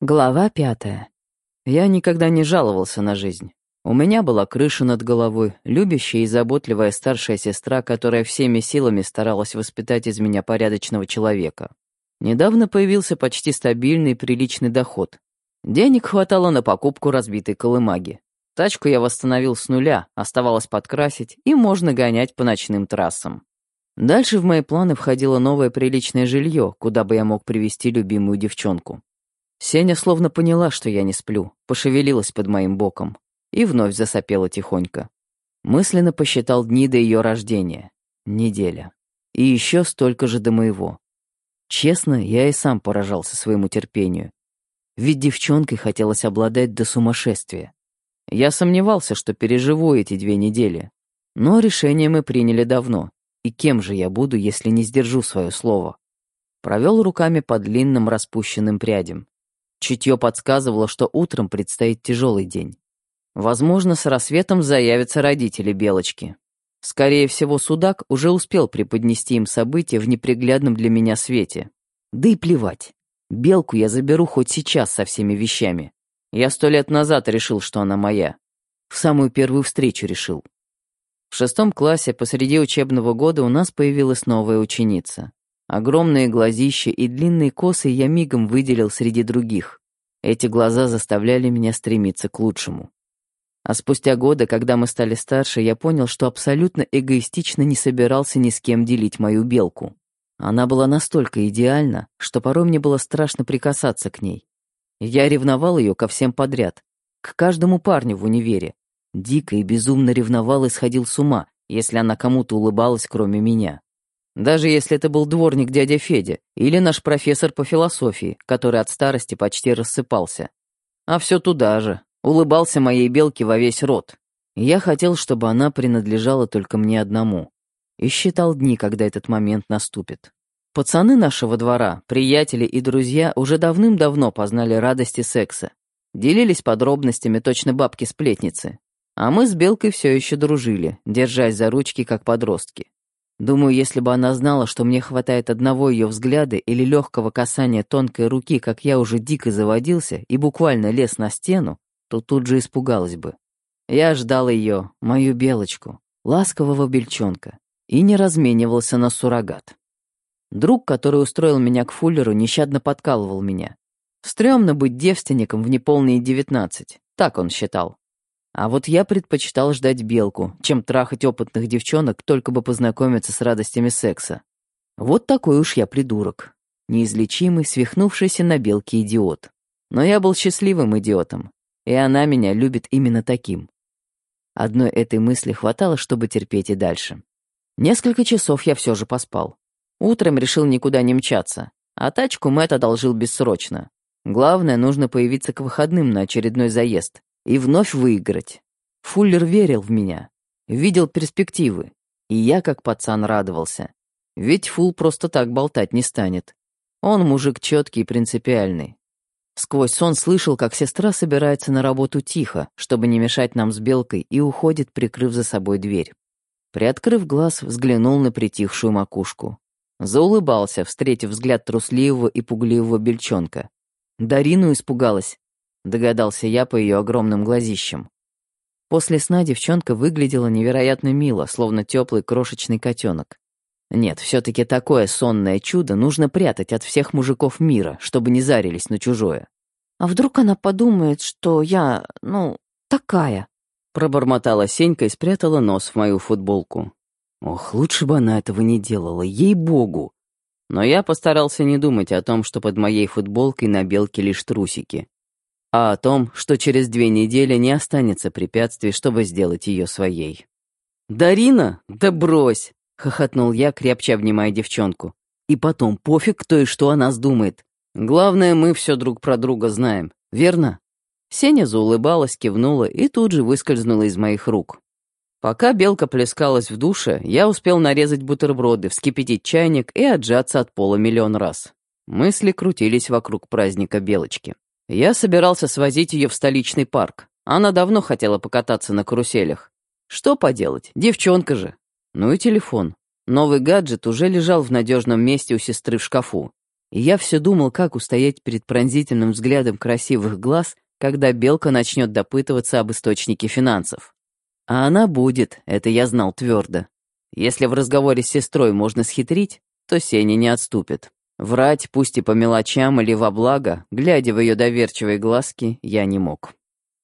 Глава пятая. Я никогда не жаловался на жизнь. У меня была крыша над головой, любящая и заботливая старшая сестра, которая всеми силами старалась воспитать из меня порядочного человека. Недавно появился почти стабильный приличный доход. Денег хватало на покупку разбитой колымаги. Тачку я восстановил с нуля, оставалось подкрасить, и можно гонять по ночным трассам. Дальше в мои планы входило новое приличное жилье, куда бы я мог привести любимую девчонку. Сеня словно поняла, что я не сплю, пошевелилась под моим боком и вновь засопела тихонько. Мысленно посчитал дни до ее рождения. Неделя. И еще столько же до моего. Честно, я и сам поражался своему терпению. Ведь девчонкой хотелось обладать до сумасшествия. Я сомневался, что переживу эти две недели. Но решение мы приняли давно. И кем же я буду, если не сдержу свое слово? Провел руками по длинным распущенным прядям. Чутье подсказывало, что утром предстоит тяжелый день. Возможно, с рассветом заявятся родители Белочки. Скорее всего, судак уже успел преподнести им события в неприглядном для меня свете. Да и плевать. Белку я заберу хоть сейчас со всеми вещами. Я сто лет назад решил, что она моя. В самую первую встречу решил. В шестом классе посреди учебного года у нас появилась новая ученица. Огромные глазища и длинные косы я мигом выделил среди других. Эти глаза заставляли меня стремиться к лучшему. А спустя годы, когда мы стали старше, я понял, что абсолютно эгоистично не собирался ни с кем делить мою белку. Она была настолько идеальна, что порой мне было страшно прикасаться к ней. Я ревновал ее ко всем подряд, к каждому парню в универе. Дико и безумно ревновал и сходил с ума, если она кому-то улыбалась, кроме меня. Даже если это был дворник дядя Федя или наш профессор по философии, который от старости почти рассыпался. А все туда же, улыбался моей белке во весь рот. Я хотел, чтобы она принадлежала только мне одному. И считал дни, когда этот момент наступит. Пацаны нашего двора, приятели и друзья уже давным-давно познали радости секса. Делились подробностями точно бабки-сплетницы. А мы с Белкой все еще дружили, держась за ручки, как подростки. Думаю, если бы она знала, что мне хватает одного ее взгляда или легкого касания тонкой руки, как я уже дико заводился и буквально лез на стену, то тут же испугалась бы. Я ждал ее, мою белочку, ласкового бельчонка, и не разменивался на суррогат. Друг, который устроил меня к Фуллеру, нещадно подкалывал меня. Стремно быть девственником в неполные девятнадцать, так он считал. А вот я предпочитал ждать белку, чем трахать опытных девчонок, только бы познакомиться с радостями секса. Вот такой уж я придурок. Неизлечимый, свихнувшийся на белке идиот. Но я был счастливым идиотом, и она меня любит именно таким. Одной этой мысли хватало, чтобы терпеть и дальше. Несколько часов я все же поспал. Утром решил никуда не мчаться, а тачку Мэтт одолжил бессрочно. Главное, нужно появиться к выходным на очередной заезд, и вновь выиграть. Фуллер верил в меня, видел перспективы, и я, как пацан, радовался. Ведь Фул просто так болтать не станет. Он мужик четкий и принципиальный. Сквозь сон слышал, как сестра собирается на работу тихо, чтобы не мешать нам с Белкой, и уходит, прикрыв за собой дверь. Приоткрыв глаз, взглянул на притихшую макушку. Заулыбался, встретив взгляд трусливого и пугливого бельчонка. Дарину испугалась, догадался я по ее огромным глазищам. После сна девчонка выглядела невероятно мило, словно теплый крошечный котенок. Нет, все-таки такое сонное чудо нужно прятать от всех мужиков мира, чтобы не зарились на чужое. А вдруг она подумает, что я, ну, такая? Пробормотала Сенька и спрятала нос в мою футболку. Ох, лучше бы она этого не делала, ей-богу. Но я постарался не думать о том, что под моей футболкой на белке лишь трусики а о том, что через две недели не останется препятствий, чтобы сделать ее своей. «Дарина? Да брось!» — хохотнул я, крепче обнимая девчонку. «И потом, пофиг, кто и что о нас думает. Главное, мы все друг про друга знаем, верно?» Сеня заулыбалась, кивнула и тут же выскользнула из моих рук. Пока белка плескалась в душе, я успел нарезать бутерброды, вскипятить чайник и отжаться от пола миллион раз. Мысли крутились вокруг праздника белочки. Я собирался свозить ее в столичный парк. Она давно хотела покататься на каруселях. Что поделать, девчонка же. Ну и телефон. Новый гаджет уже лежал в надежном месте у сестры в шкафу. И я все думал, как устоять перед пронзительным взглядом красивых глаз, когда Белка начнет допытываться об источнике финансов. А она будет, это я знал твердо. Если в разговоре с сестрой можно схитрить, то Сеня не отступит. Врать, пусть и по мелочам или во благо, глядя в ее доверчивые глазки, я не мог.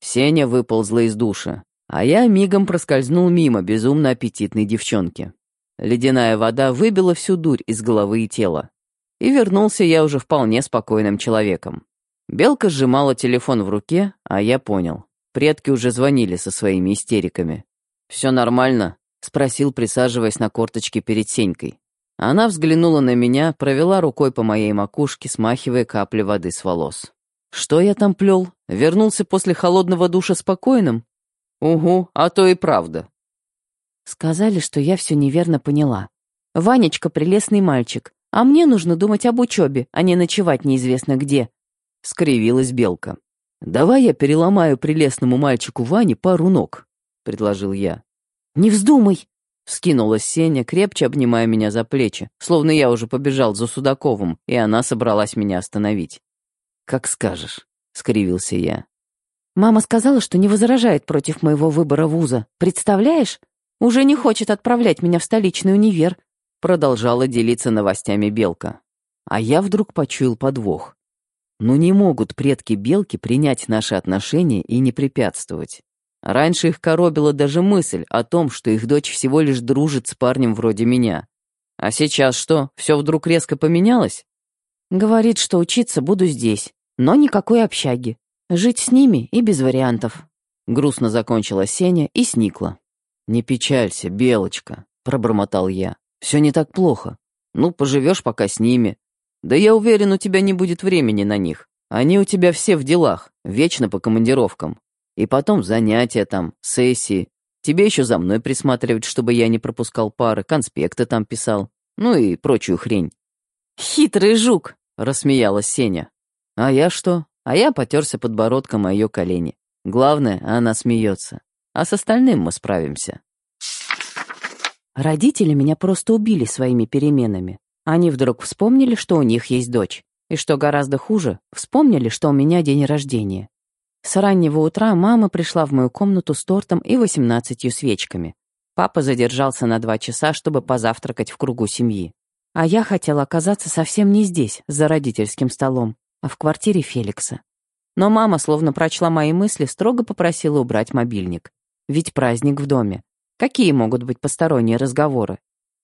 Сеня выползла из душа, а я мигом проскользнул мимо безумно аппетитной девчонки. Ледяная вода выбила всю дурь из головы и тела. И вернулся я уже вполне спокойным человеком. Белка сжимала телефон в руке, а я понял. Предки уже звонили со своими истериками. «Все нормально?» — спросил, присаживаясь на корточке перед Сенькой. Она взглянула на меня, провела рукой по моей макушке, смахивая капли воды с волос. «Что я там плел? Вернулся после холодного душа спокойным?» «Угу, а то и правда». Сказали, что я все неверно поняла. Ванечка — прелестный мальчик, а мне нужно думать об учебе, а не ночевать неизвестно где. Скривилась Белка. «Давай я переломаю прелестному мальчику Ване пару ног», — предложил я. «Не вздумай!» — скинулась Сеня, крепче обнимая меня за плечи, словно я уже побежал за Судаковым, и она собралась меня остановить. «Как скажешь», — скривился я. «Мама сказала, что не возражает против моего выбора вуза. Представляешь? Уже не хочет отправлять меня в столичный универ», — продолжала делиться новостями Белка. А я вдруг почуял подвох. Ну не могут предки Белки принять наши отношения и не препятствовать. Раньше их коробила даже мысль о том, что их дочь всего лишь дружит с парнем вроде меня. А сейчас что, все вдруг резко поменялось? Говорит, что учиться буду здесь, но никакой общаги. Жить с ними и без вариантов. Грустно закончила Сеня и сникла. «Не печалься, Белочка», — пробормотал я. «Все не так плохо. Ну, поживешь пока с ними. Да я уверен, у тебя не будет времени на них. Они у тебя все в делах, вечно по командировкам. И потом занятия там, сессии. Тебе еще за мной присматривать, чтобы я не пропускал пары, конспекты там писал. Ну и прочую хрень. «Хитрый жук!» — рассмеялась Сеня. А я что? А я потерся подбородком о ее колени. Главное, она смеется. А с остальным мы справимся. Родители меня просто убили своими переменами. Они вдруг вспомнили, что у них есть дочь. И что гораздо хуже, вспомнили, что у меня день рождения. С раннего утра мама пришла в мою комнату с тортом и восемнадцатью свечками. Папа задержался на два часа, чтобы позавтракать в кругу семьи. А я хотела оказаться совсем не здесь, за родительским столом, а в квартире Феликса. Но мама, словно прочла мои мысли, строго попросила убрать мобильник. Ведь праздник в доме. Какие могут быть посторонние разговоры?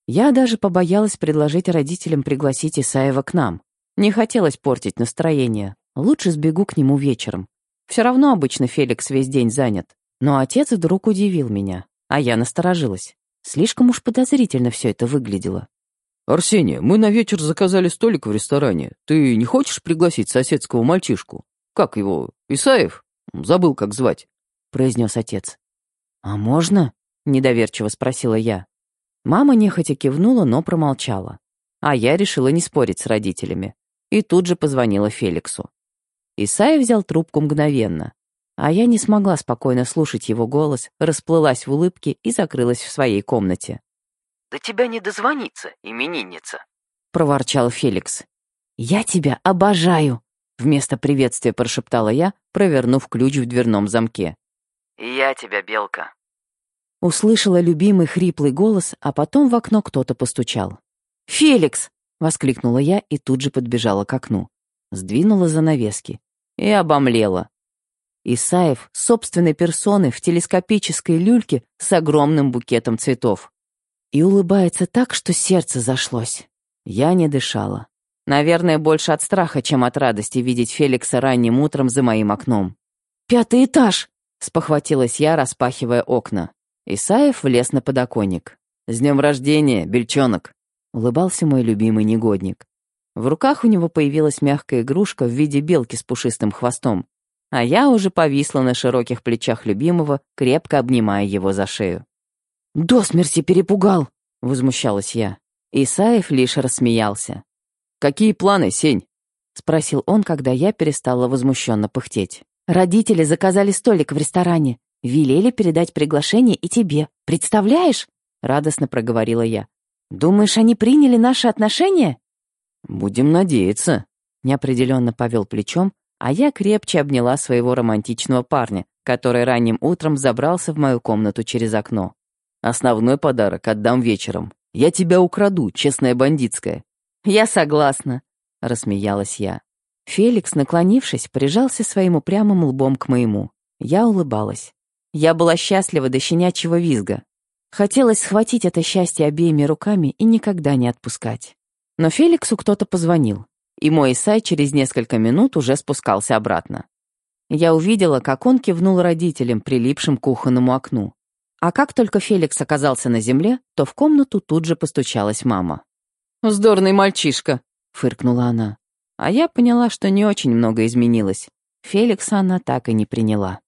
Я даже побоялась предложить родителям пригласить Исаева к нам. Не хотелось портить настроение. Лучше сбегу к нему вечером. Все равно обычно Феликс весь день занят. Но отец вдруг удивил меня, а я насторожилась. Слишком уж подозрительно все это выглядело. «Арсения, мы на вечер заказали столик в ресторане. Ты не хочешь пригласить соседского мальчишку? Как его, Исаев? Забыл, как звать», — произнес отец. «А можно?» — недоверчиво спросила я. Мама нехотя кивнула, но промолчала. А я решила не спорить с родителями. И тут же позвонила Феликсу. Исаев взял трубку мгновенно. А я не смогла спокойно слушать его голос, расплылась в улыбке и закрылась в своей комнате. «Да тебя не дозвониться, именинница», — проворчал Феликс. «Я тебя обожаю», — вместо приветствия прошептала я, провернув ключ в дверном замке. «Я тебя, Белка». Услышала любимый хриплый голос, а потом в окно кто-то постучал. «Феликс!» — воскликнула я и тут же подбежала к окну. Сдвинула занавески и обомлела. Исаев собственной персоной в телескопической люльке с огромным букетом цветов. И улыбается так, что сердце зашлось. Я не дышала. Наверное, больше от страха, чем от радости видеть Феликса ранним утром за моим окном. «Пятый этаж!» — спохватилась я, распахивая окна. Исаев влез на подоконник. «С днем рождения, бельчонок!» — улыбался мой любимый негодник. В руках у него появилась мягкая игрушка в виде белки с пушистым хвостом, а я уже повисла на широких плечах любимого, крепко обнимая его за шею. «До смерти перепугал!» — возмущалась я. Исаев лишь рассмеялся. «Какие планы, Сень?» — спросил он, когда я перестала возмущенно пыхтеть. «Родители заказали столик в ресторане. Велели передать приглашение и тебе. Представляешь?» — радостно проговорила я. «Думаешь, они приняли наши отношения?» «Будем надеяться», — неопределенно повел плечом, а я крепче обняла своего романтичного парня, который ранним утром забрался в мою комнату через окно. «Основной подарок отдам вечером. Я тебя украду, честная бандитская». «Я согласна», — рассмеялась я. Феликс, наклонившись, прижался своим упрямым лбом к моему. Я улыбалась. Я была счастлива до щенячьего визга. Хотелось схватить это счастье обеими руками и никогда не отпускать. Но Феликсу кто-то позвонил, и мой Исай через несколько минут уже спускался обратно. Я увидела, как он кивнул родителям, прилипшим к кухонному окну. А как только Феликс оказался на земле, то в комнату тут же постучалась мама. «Вздорный мальчишка», — фыркнула она. А я поняла, что не очень много изменилось. Феликса она так и не приняла.